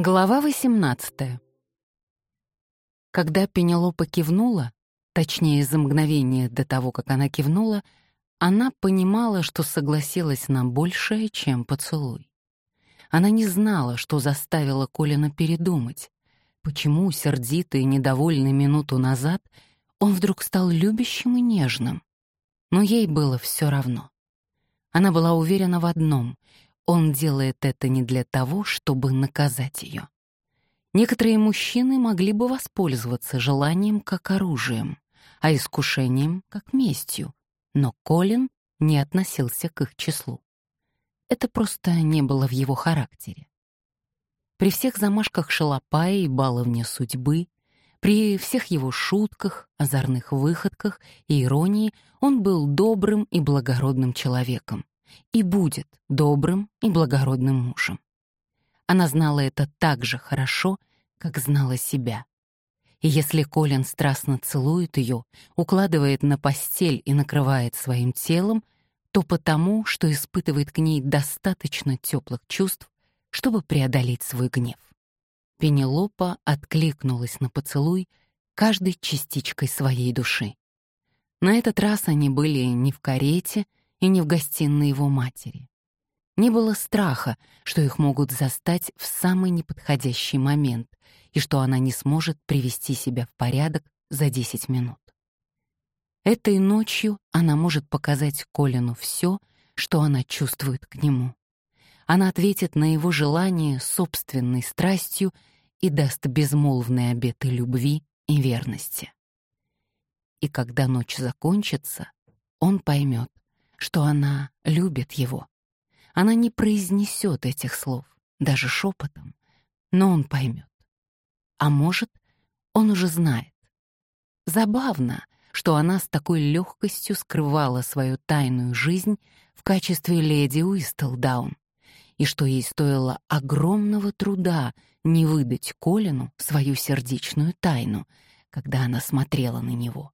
Глава 18 Когда Пенелопа кивнула, точнее, за мгновение до того, как она кивнула, она понимала, что согласилась на большее, чем поцелуй. Она не знала, что заставило Колина передумать, почему, сердитый и недовольный минуту назад, он вдруг стал любящим и нежным. Но ей было все равно. Она была уверена в одном — он делает это не для того, чтобы наказать ее. Некоторые мужчины могли бы воспользоваться желанием как оружием, а искушением как местью, но Колин не относился к их числу. Это просто не было в его характере. При всех замашках шалопая и баловня судьбы, при всех его шутках, озорных выходках и иронии он был добрым и благородным человеком, и будет добрым и благородным мужем. Она знала это так же хорошо, как знала себя. И если Колин страстно целует ее, укладывает на постель и накрывает своим телом, то потому, что испытывает к ней достаточно теплых чувств, чтобы преодолеть свой гнев. Пенелопа откликнулась на поцелуй каждой частичкой своей души. На этот раз они были не в карете и не в гостиной его матери. Не было страха, что их могут застать в самый неподходящий момент и что она не сможет привести себя в порядок за 10 минут. Этой ночью она может показать Колину все, что она чувствует к нему. Она ответит на его желание собственной страстью и даст безмолвные обеты любви и верности. И когда ночь закончится, он поймет, что она любит его. Она не произнесет этих слов, даже шепотом, но он поймет. А может, он уже знает. Забавно, что она с такой легкостью скрывала свою тайную жизнь в качестве леди Уистелдаун, и что ей стоило огромного труда не выдать Колину свою сердечную тайну, когда она смотрела на него.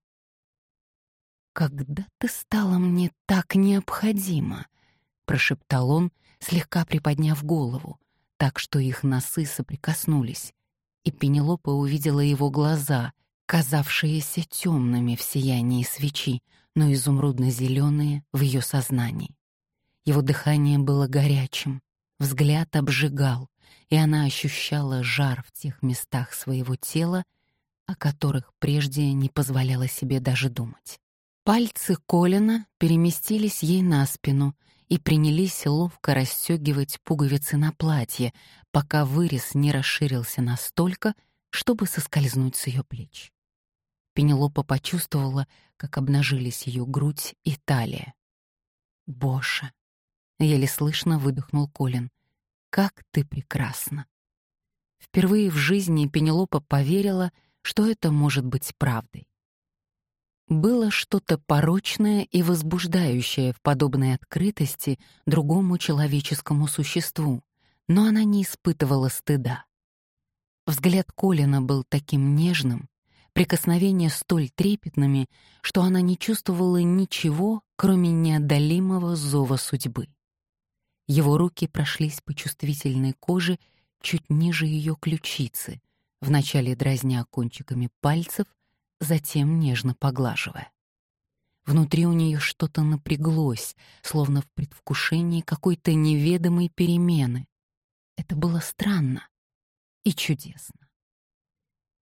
«Когда ты стала мне так необходима?» — прошептал он, слегка приподняв голову, так что их носы соприкоснулись, и Пенелопа увидела его глаза, казавшиеся темными в сиянии свечи, но изумрудно-зеленые в ее сознании. Его дыхание было горячим, взгляд обжигал, и она ощущала жар в тех местах своего тела, о которых прежде не позволяла себе даже думать. Пальцы Колина переместились ей на спину и принялись ловко расстегивать пуговицы на платье, пока вырез не расширился настолько, чтобы соскользнуть с ее плеч. Пенелопа почувствовала, как обнажились ее грудь и талия. «Боша!» — еле слышно выдохнул Колин. «Как ты прекрасна!» Впервые в жизни Пенелопа поверила, что это может быть правдой. Было что-то порочное и возбуждающее в подобной открытости другому человеческому существу, но она не испытывала стыда. Взгляд Колина был таким нежным, прикосновения столь трепетными, что она не чувствовала ничего, кроме неодолимого зова судьбы. Его руки прошлись по чувствительной коже чуть ниже ее ключицы, вначале дразня кончиками пальцев — затем нежно поглаживая. Внутри у нее что-то напряглось, словно в предвкушении какой-то неведомой перемены. Это было странно и чудесно.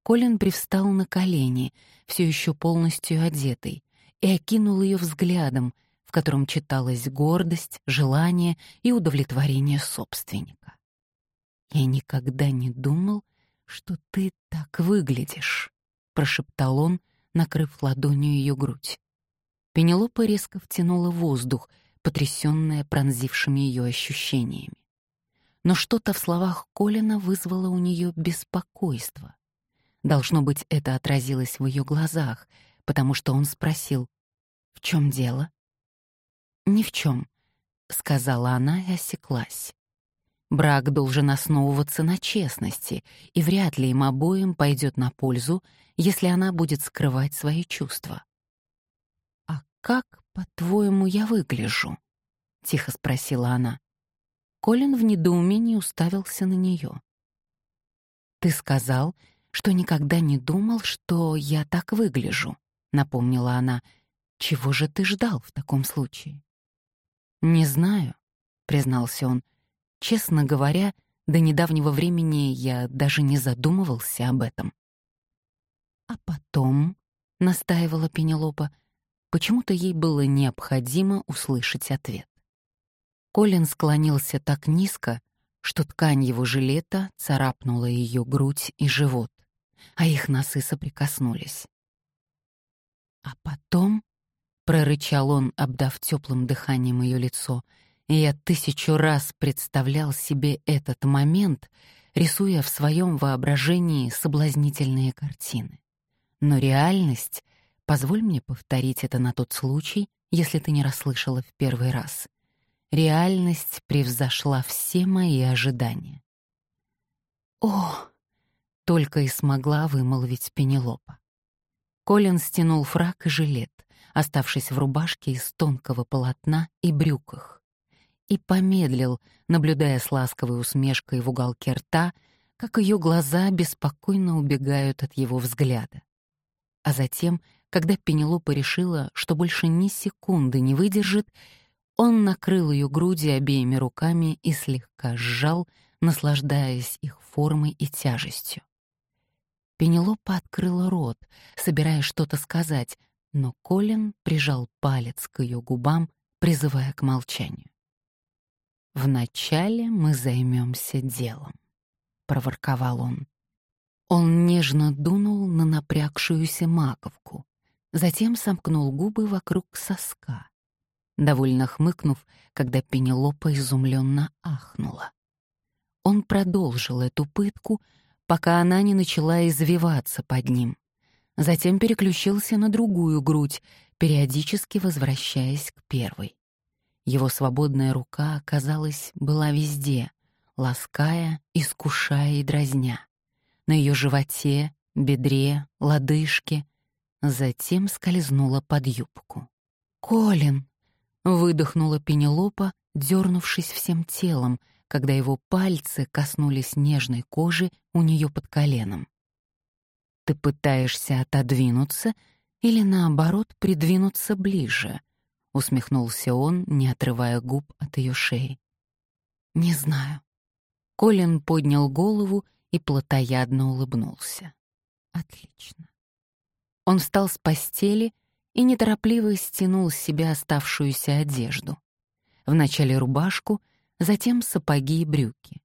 Колин привстал на колени, все еще полностью одетый, и окинул ее взглядом, в котором читалась гордость, желание и удовлетворение собственника. «Я никогда не думал, что ты так выглядишь», — прошептал он, накрыв ладонью ее грудь. Пенелопа резко втянула воздух, потрясённая пронзившими ее ощущениями. Но что-то в словах Колина вызвало у нее беспокойство. Должно быть, это отразилось в ее глазах, потому что он спросил, «В чем дело?» «Ни в чем», — сказала она и осеклась. Брак должен основываться на честности, и вряд ли им обоим пойдет на пользу, если она будет скрывать свои чувства. «А как, по-твоему, я выгляжу?» — тихо спросила она. Колин в недоумении уставился на нее. «Ты сказал, что никогда не думал, что я так выгляжу», — напомнила она. «Чего же ты ждал в таком случае?» «Не знаю», — признался он. «Честно говоря, до недавнего времени я даже не задумывался об этом». «А потом», — настаивала Пенелопа, почему-то ей было необходимо услышать ответ. Колин склонился так низко, что ткань его жилета царапнула ее грудь и живот, а их носы соприкоснулись. А потом, — прорычал он, обдав теплым дыханием ее лицо, и я тысячу раз представлял себе этот момент, рисуя в своем воображении соблазнительные картины. Но реальность, позволь мне повторить это на тот случай, если ты не расслышала в первый раз — Реальность превзошла все мои ожидания. «О!» — только и смогла вымолвить Пенелопа. Колин стянул фрак и жилет, оставшись в рубашке из тонкого полотна и брюках, и помедлил, наблюдая с ласковой усмешкой в уголке рта, как ее глаза беспокойно убегают от его взгляда. А затем, когда Пенелопа решила, что больше ни секунды не выдержит, он накрыл ее груди обеими руками и слегка сжал, наслаждаясь их формой и тяжестью. Пенелопа открыла рот, собираясь что-то сказать, но Колин прижал палец к ее губам, призывая к молчанию. «Вначале мы займемся делом», — проворковал он. Он нежно дунул на напрягшуюся маковку, затем сомкнул губы вокруг соска довольно хмыкнув, когда Пенелопа изумленно ахнула. Он продолжил эту пытку, пока она не начала извиваться под ним. Затем переключился на другую грудь, периодически возвращаясь к первой. Его свободная рука, казалось, была везде, лаская, искушая и дразня. На ее животе, бедре, лодыжке, затем скользнула под юбку. «Колин!» Выдохнула Пенелопа, дернувшись всем телом, когда его пальцы коснулись нежной кожи у нее под коленом. «Ты пытаешься отодвинуться или, наоборот, придвинуться ближе?» — усмехнулся он, не отрывая губ от ее шеи. «Не знаю». Колин поднял голову и плотоядно улыбнулся. «Отлично». Он встал с постели и неторопливо стянул с себя оставшуюся одежду. Вначале рубашку, затем сапоги и брюки.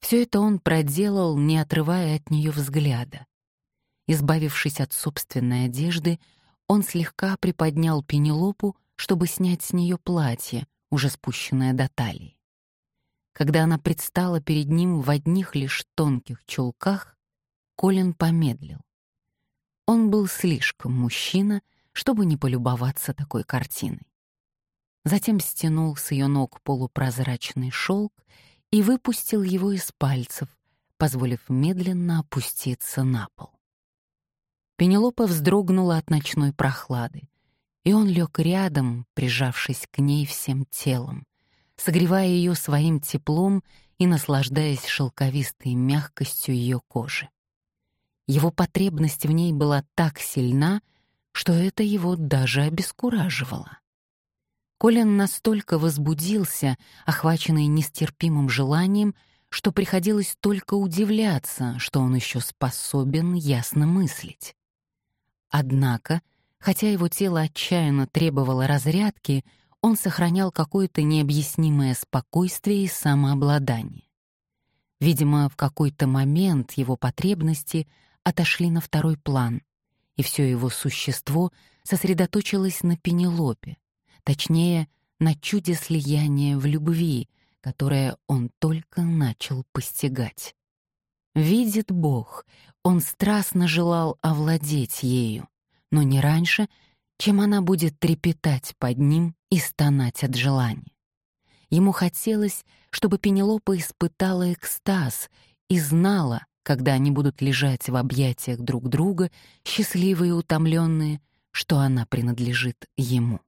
Все это он проделал, не отрывая от нее взгляда. Избавившись от собственной одежды, он слегка приподнял Пенелопу, чтобы снять с нее платье, уже спущенное до талии. Когда она предстала перед ним в одних лишь тонких чулках, Колин помедлил. Он был слишком мужчина, чтобы не полюбоваться такой картиной. Затем стянул с ее ног полупрозрачный шелк и выпустил его из пальцев, позволив медленно опуститься на пол. Пенелопа вздрогнула от ночной прохлады, и он лег рядом, прижавшись к ней всем телом, согревая ее своим теплом и наслаждаясь шелковистой мягкостью ее кожи. Его потребность в ней была так сильна, что это его даже обескураживало. Колин настолько возбудился, охваченный нестерпимым желанием, что приходилось только удивляться, что он еще способен ясно мыслить. Однако, хотя его тело отчаянно требовало разрядки, он сохранял какое-то необъяснимое спокойствие и самообладание. Видимо, в какой-то момент его потребности отошли на второй план, и все его существо сосредоточилось на Пенелопе, точнее, на чуде слияния в любви, которое он только начал постигать. Видит Бог, он страстно желал овладеть ею, но не раньше, чем она будет трепетать под ним и стонать от желания. Ему хотелось, чтобы Пенелопа испытала экстаз и знала, когда они будут лежать в объятиях друг друга, счастливые и утомленные, что она принадлежит ему.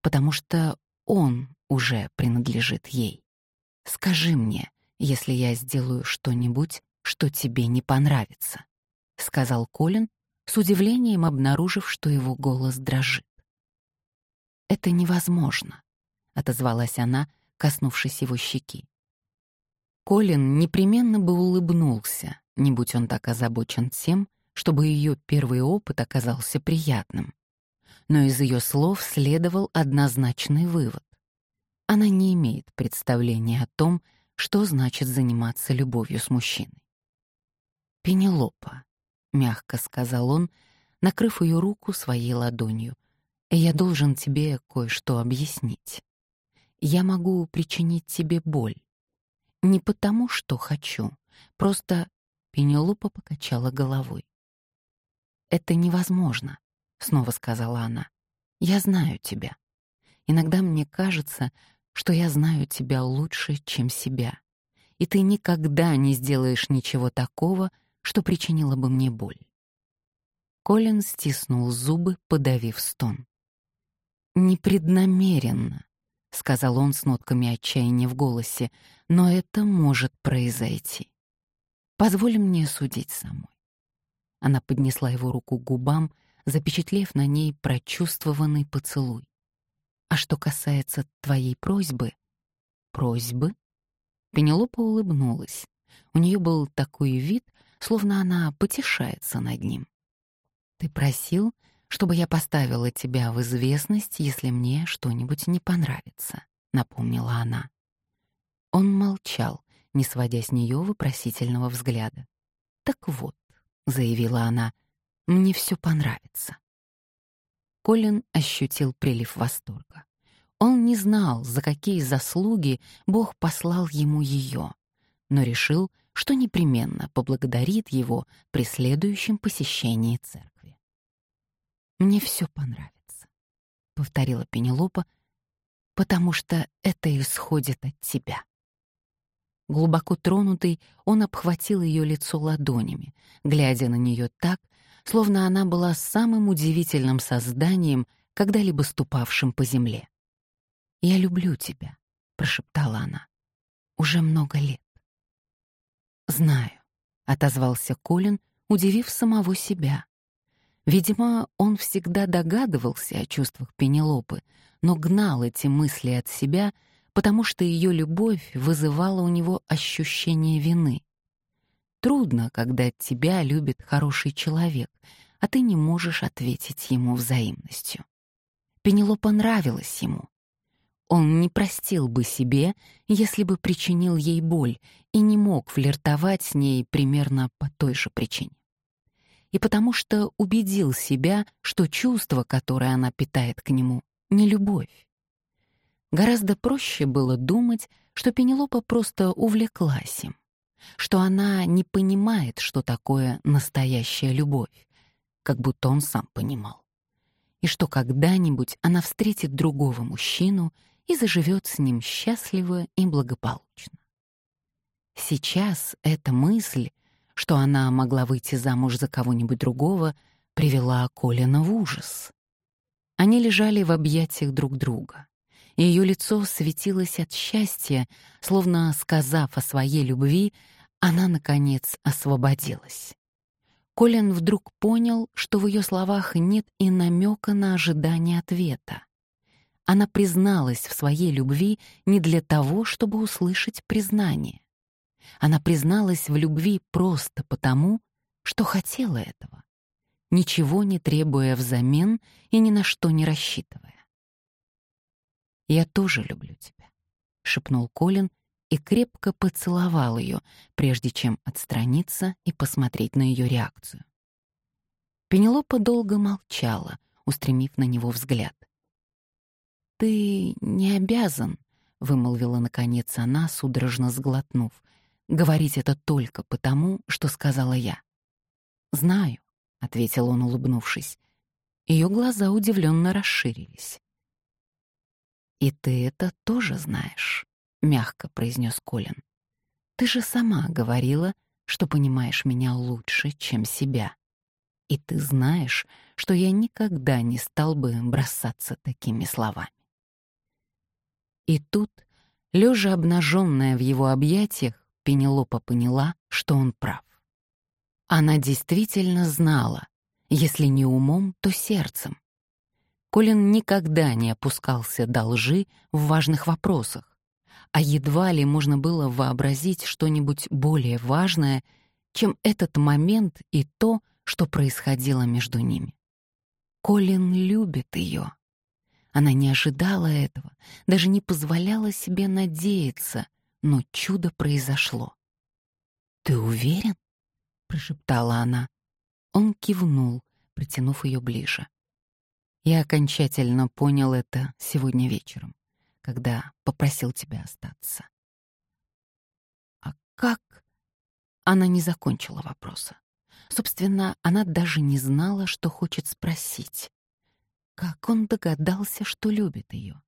Потому что он уже принадлежит ей. Скажи мне, если я сделаю что-нибудь, что тебе не понравится», — сказал Колин, с удивлением обнаружив, что его голос дрожит. «Это невозможно», — отозвалась она, коснувшись его щеки. Колин непременно бы улыбнулся, не будь он так озабочен тем, чтобы ее первый опыт оказался приятным. Но из ее слов следовал однозначный вывод. Она не имеет представления о том, что значит заниматься любовью с мужчиной. «Пенелопа», — мягко сказал он, накрыв ее руку своей ладонью, «я должен тебе кое-что объяснить. Я могу причинить тебе боль. Не потому, что хочу, просто...» Пенелопа покачала головой. «Это невозможно», — снова сказала она. «Я знаю тебя. Иногда мне кажется, что я знаю тебя лучше, чем себя, и ты никогда не сделаешь ничего такого, что причинило бы мне боль». Колин стиснул зубы, подавив стон. «Непреднамеренно», — сказал он с нотками отчаяния в голосе, «но это может произойти. Позволь мне судить самой. Она поднесла его руку к губам, запечатлев на ней прочувствованный поцелуй. «А что касается твоей просьбы...» «Просьбы?» Пенелопа улыбнулась. У нее был такой вид, словно она потешается над ним. «Ты просил, чтобы я поставила тебя в известность, если мне что-нибудь не понравится», — напомнила она. Он молчал, не сводя с нее вопросительного взгляда. «Так вот, заявила она. «Мне все понравится». Колин ощутил прилив восторга. Он не знал, за какие заслуги Бог послал ему ее, но решил, что непременно поблагодарит его при следующем посещении церкви. «Мне все понравится», — повторила Пенелопа, «потому что это исходит от тебя». Глубоко тронутый, он обхватил ее лицо ладонями, глядя на нее так, словно она была самым удивительным созданием, когда-либо ступавшим по земле. «Я люблю тебя», — прошептала она, — «уже много лет». «Знаю», — отозвался Колин, удивив самого себя. Видимо, он всегда догадывался о чувствах Пенелопы, но гнал эти мысли от себя — потому что ее любовь вызывала у него ощущение вины. Трудно, когда тебя любит хороший человек, а ты не можешь ответить ему взаимностью. Пенелопа нравилась ему. Он не простил бы себе, если бы причинил ей боль, и не мог флиртовать с ней примерно по той же причине. И потому что убедил себя, что чувство, которое она питает к нему, не любовь, Гораздо проще было думать, что Пенелопа просто увлеклась им, что она не понимает, что такое настоящая любовь, как будто он сам понимал, и что когда-нибудь она встретит другого мужчину и заживет с ним счастливо и благополучно. Сейчас эта мысль, что она могла выйти замуж за кого-нибудь другого, привела Колина в ужас. Они лежали в объятиях друг друга и ее лицо светилось от счастья, словно, сказав о своей любви, она, наконец, освободилась. Колин вдруг понял, что в ее словах нет и намека на ожидание ответа. Она призналась в своей любви не для того, чтобы услышать признание. Она призналась в любви просто потому, что хотела этого, ничего не требуя взамен и ни на что не рассчитывая. «Я тоже люблю тебя», — шепнул Колин и крепко поцеловал ее, прежде чем отстраниться и посмотреть на ее реакцию. Пенелопа долго молчала, устремив на него взгляд. «Ты не обязан», — вымолвила наконец она, судорожно сглотнув, «говорить это только потому, что сказала я». «Знаю», — ответил он, улыбнувшись. Ее глаза удивленно расширились. «И ты это тоже знаешь», — мягко произнес Колин. «Ты же сама говорила, что понимаешь меня лучше, чем себя. И ты знаешь, что я никогда не стал бы бросаться такими словами». И тут, лежа обнаженная в его объятиях, Пенелопа поняла, что он прав. Она действительно знала, если не умом, то сердцем. Колин никогда не опускался до лжи в важных вопросах, а едва ли можно было вообразить что-нибудь более важное, чем этот момент и то, что происходило между ними. Колин любит ее. Она не ожидала этого, даже не позволяла себе надеяться, но чудо произошло. «Ты уверен?» — прошептала она. Он кивнул, притянув ее ближе. Я окончательно понял это сегодня вечером, когда попросил тебя остаться. А как? Она не закончила вопроса. Собственно, она даже не знала, что хочет спросить. Как он догадался, что любит ее?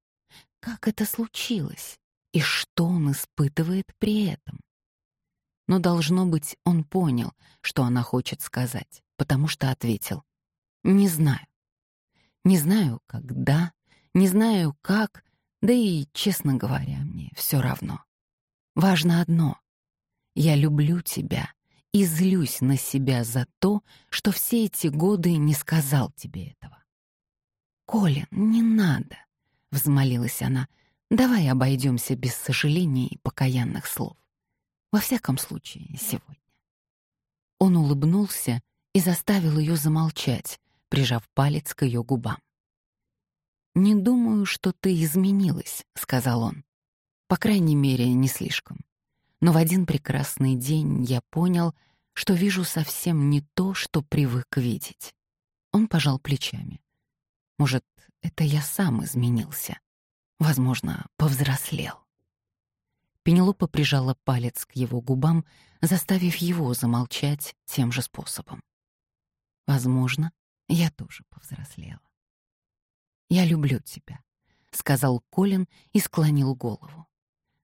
Как это случилось? И что он испытывает при этом? Но, должно быть, он понял, что она хочет сказать, потому что ответил «Не знаю». Не знаю, когда, не знаю, как, да и, честно говоря, мне все равно. Важно одно — я люблю тебя и злюсь на себя за то, что все эти годы не сказал тебе этого. «Колин, не надо», — взмолилась она, — «давай обойдемся без сожалений и покаянных слов. Во всяком случае, сегодня». Он улыбнулся и заставил ее замолчать, прижав палец к ее губам. «Не думаю, что ты изменилась», — сказал он. «По крайней мере, не слишком. Но в один прекрасный день я понял, что вижу совсем не то, что привык видеть». Он пожал плечами. «Может, это я сам изменился? Возможно, повзрослел». Пенелопа прижала палец к его губам, заставив его замолчать тем же способом. «Возможно, я тоже повзрослела. «Я люблю тебя», — сказал Колин и склонил голову.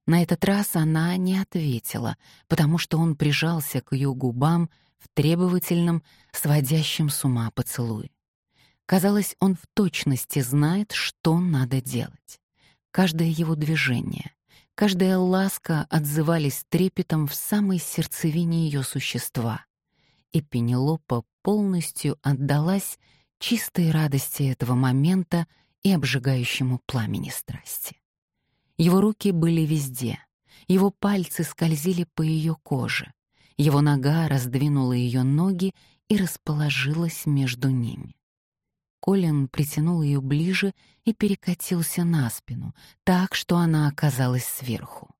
На этот раз она не ответила, потому что он прижался к ее губам в требовательном, сводящем с ума поцелуе. Казалось, он в точности знает, что надо делать. Каждое его движение, каждая ласка отзывались трепетом в самой сердцевине ее существа. И Пенелопа полностью отдалась чистой радости этого момента и обжигающему пламени страсти. Его руки были везде, его пальцы скользили по ее коже, его нога раздвинула ее ноги и расположилась между ними. Колин притянул ее ближе и перекатился на спину, так, что она оказалась сверху.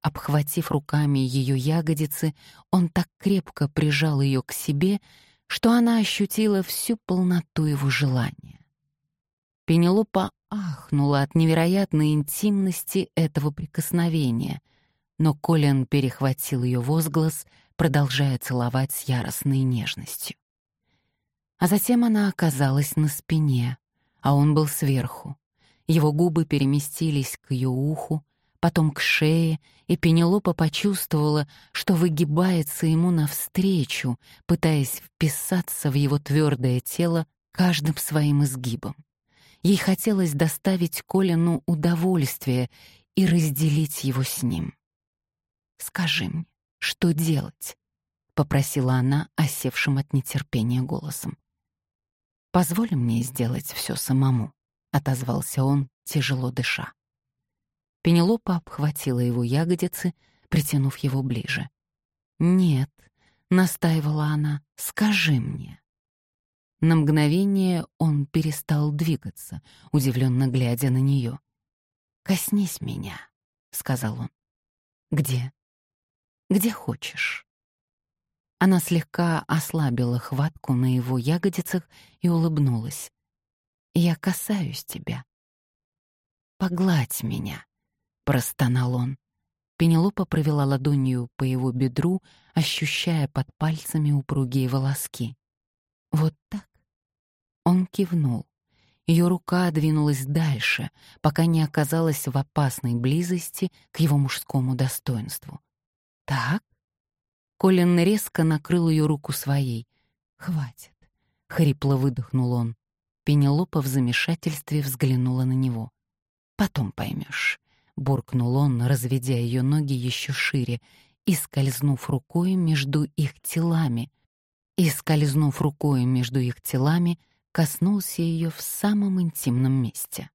Обхватив руками ее ягодицы, он так крепко прижал ее к себе, что она ощутила всю полноту его желания. Пенелопа ахнула от невероятной интимности этого прикосновения, но Колин перехватил ее возглас, продолжая целовать с яростной нежностью. А затем она оказалась на спине, а он был сверху. Его губы переместились к ее уху, потом к шее, и Пенелопа почувствовала, что выгибается ему навстречу, пытаясь вписаться в его твердое тело каждым своим изгибом. Ей хотелось доставить Колину удовольствие и разделить его с ним. «Скажи мне, что делать?» — попросила она, осевшим от нетерпения голосом. «Позволь мне сделать все самому», — отозвался он, тяжело дыша. Пенелопа обхватила его ягодицы, притянув его ближе. «Нет», — настаивала она, — «скажи мне». На мгновение он перестал двигаться, удивленно глядя на нее. «Коснись меня», — сказал он. «Где?» «Где хочешь». Она слегка ослабила хватку на его ягодицах и улыбнулась. «Я касаюсь тебя. Погладь меня», — простонал он. Пенелопа провела ладонью по его бедру, ощущая под пальцами упругие волоски. «Вот так?» Он кивнул. Ее рука двинулась дальше, пока не оказалась в опасной близости к его мужскому достоинству. «Так?» Колин резко накрыл ее руку своей. «Хватит», — хрипло выдохнул он. Пенелопа в замешательстве взглянула на него. «Потом поймешь», — буркнул он, разведя ее ноги еще шире, и, скользнув рукой между их телами, и, скользнув рукой между их телами, коснулся ее в самом интимном месте.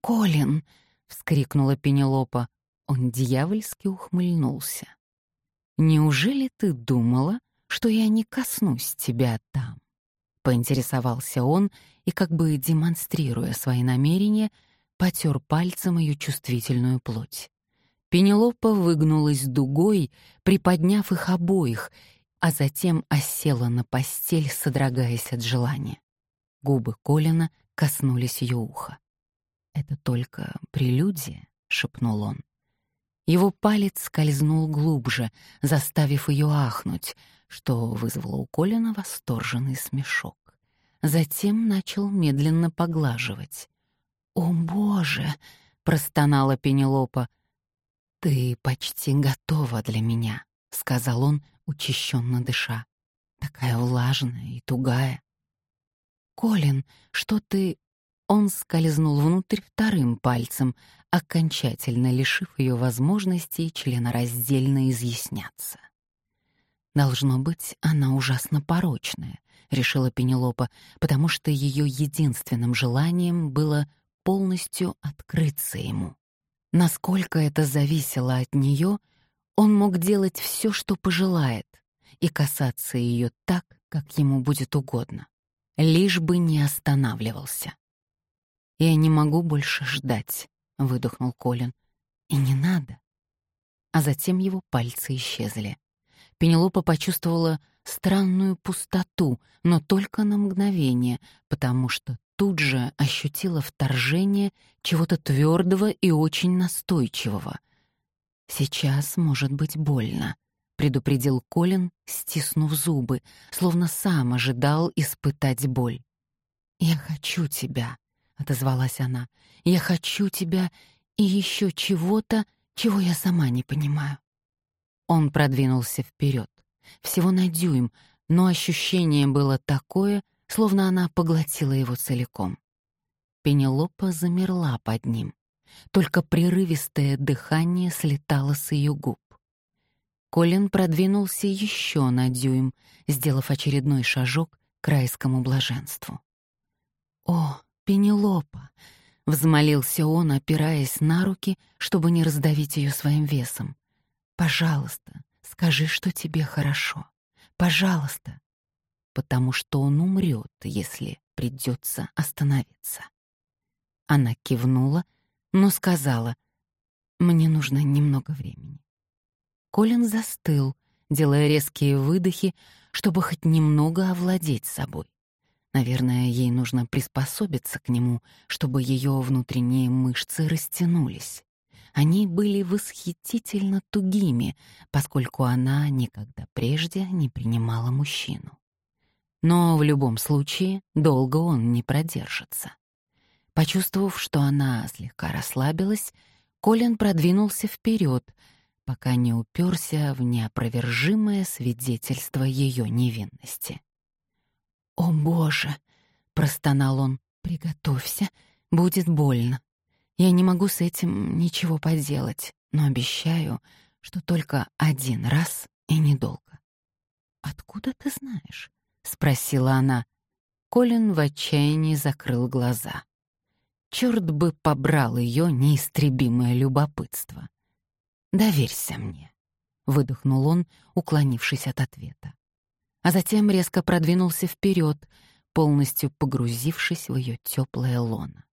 «Колин!» — вскрикнула Пенелопа. Он дьявольски ухмыльнулся. «Неужели ты думала, что я не коснусь тебя там?» Поинтересовался он и, как бы демонстрируя свои намерения, потер пальцем ее чувствительную плоть. Пенелопа выгнулась дугой, приподняв их обоих, а затем осела на постель, содрогаясь от желания. Губы Колина коснулись ее уха. «Это только прелюдия», — шепнул он. Его палец скользнул глубже, заставив ее ахнуть, что вызвало у Колина восторженный смешок. Затем начал медленно поглаживать. «О, Боже!» — простонала Пенелопа. «Ты почти готова для меня», — сказал он, учащенно дыша. «Такая влажная и тугая». «Колин, что ты...» Он скользнул внутрь вторым пальцем, окончательно лишив ее возможности членораздельно изъясняться. «Должно быть, она ужасно порочная», — решила Пенелопа, потому что ее единственным желанием было полностью открыться ему. Насколько это зависело от нее, он мог делать все, что пожелает, и касаться ее так, как ему будет угодно, лишь бы не останавливался. «Я не могу больше ждать», — выдохнул Колин. «И не надо». А затем его пальцы исчезли. Пенелопа почувствовала странную пустоту, но только на мгновение, потому что тут же ощутила вторжение чего-то твердого и очень настойчивого. «Сейчас может быть больно», — предупредил Колин, стиснув зубы, словно сам ожидал испытать боль. «Я хочу тебя», — отозвалась она. «Я хочу тебя и еще чего-то, чего я сама не понимаю». Он продвинулся вперед, всего на дюйм, но ощущение было такое, словно она поглотила его целиком. Пенелопа замерла под ним. Только прерывистое дыхание слетало с ее губ. Колин продвинулся еще на дюйм, сделав очередной шажок к райскому блаженству. «О, Пенелопа!» — взмолился он, опираясь на руки, чтобы не раздавить ее своим весом. «Пожалуйста, скажи, что тебе хорошо. Пожалуйста!» Потому что он умрет, если придется остановиться. Она кивнула, но сказала, «Мне нужно немного времени». Колин застыл, делая резкие выдохи, чтобы хоть немного овладеть собой. Наверное, ей нужно приспособиться к нему, чтобы ее внутренние мышцы растянулись. Они были восхитительно тугими, поскольку она никогда прежде не принимала мужчину. Но в любом случае долго он не продержится. Почувствовав, что она слегка расслабилась, Колин продвинулся вперед, пока не уперся в неопровержимое свидетельство ее невинности. «О, Боже!» — простонал он. «Приготовься, будет больно. Я не могу с этим ничего поделать, но обещаю, что только один раз и недолго». «Откуда ты знаешь?» — спросила она. Колин в отчаянии закрыл глаза. Черт бы побрал ее неистребимое любопытство. «Доверься мне», — выдохнул он, уклонившись от ответа а затем резко продвинулся вперед, полностью погрузившись в ее теплое лоно.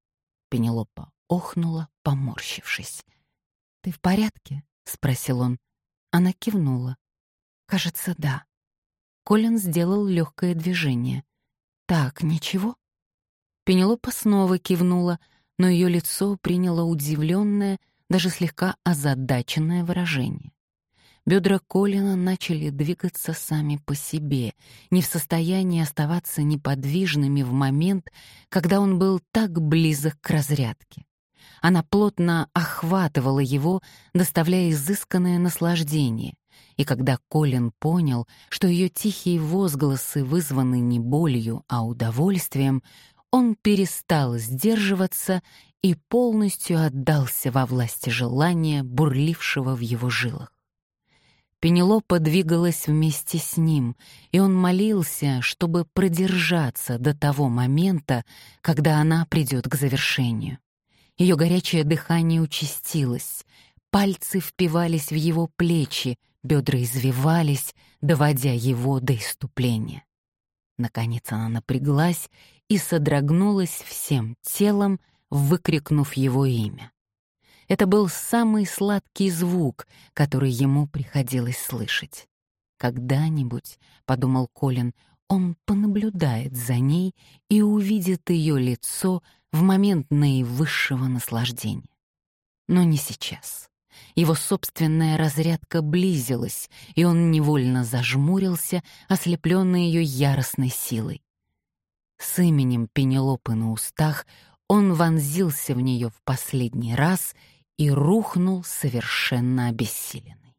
Пенелопа охнула, поморщившись. «Ты в порядке?» — спросил он. Она кивнула. «Кажется, да». Колин сделал легкое движение. «Так, ничего?» Пенелопа снова кивнула, но ее лицо приняло удивленное, даже слегка озадаченное выражение. Бедра Колина начали двигаться сами по себе, не в состоянии оставаться неподвижными в момент, когда он был так близок к разрядке. Она плотно охватывала его, доставляя изысканное наслаждение. И когда Колин понял, что ее тихие возгласы вызваны не болью, а удовольствием, он перестал сдерживаться и полностью отдался во власти желания, бурлившего в его жилах. Пенелопа двигалась вместе с ним, и он молился, чтобы продержаться до того момента, когда она придет к завершению. Ее горячее дыхание участилось, пальцы впивались в его плечи, бедра извивались, доводя его до иступления. Наконец она напряглась и содрогнулась всем телом, выкрикнув его имя. Это был самый сладкий звук, который ему приходилось слышать. «Когда-нибудь», — подумал Колин, — «он понаблюдает за ней и увидит ее лицо в момент наивысшего наслаждения. Но не сейчас. Его собственная разрядка близилась, и он невольно зажмурился, ослепленный ее яростной силой. С именем Пенелопы на устах он вонзился в нее в последний раз и рухнул совершенно обессиленный.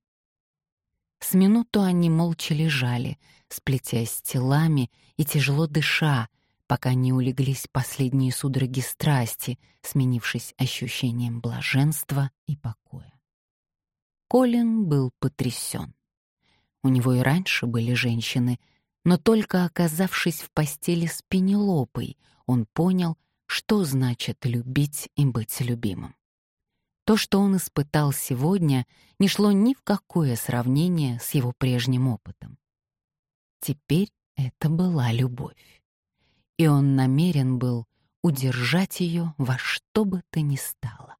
С минуту они молча лежали, сплетясь телами и тяжело дыша, пока не улеглись последние судороги страсти, сменившись ощущением блаженства и покоя. Колин был потрясен. У него и раньше были женщины, но только оказавшись в постели с Пенелопой, он понял, что значит любить и быть любимым. То, что он испытал сегодня, не шло ни в какое сравнение с его прежним опытом. Теперь это была любовь. И он намерен был удержать ее во что бы то ни стало.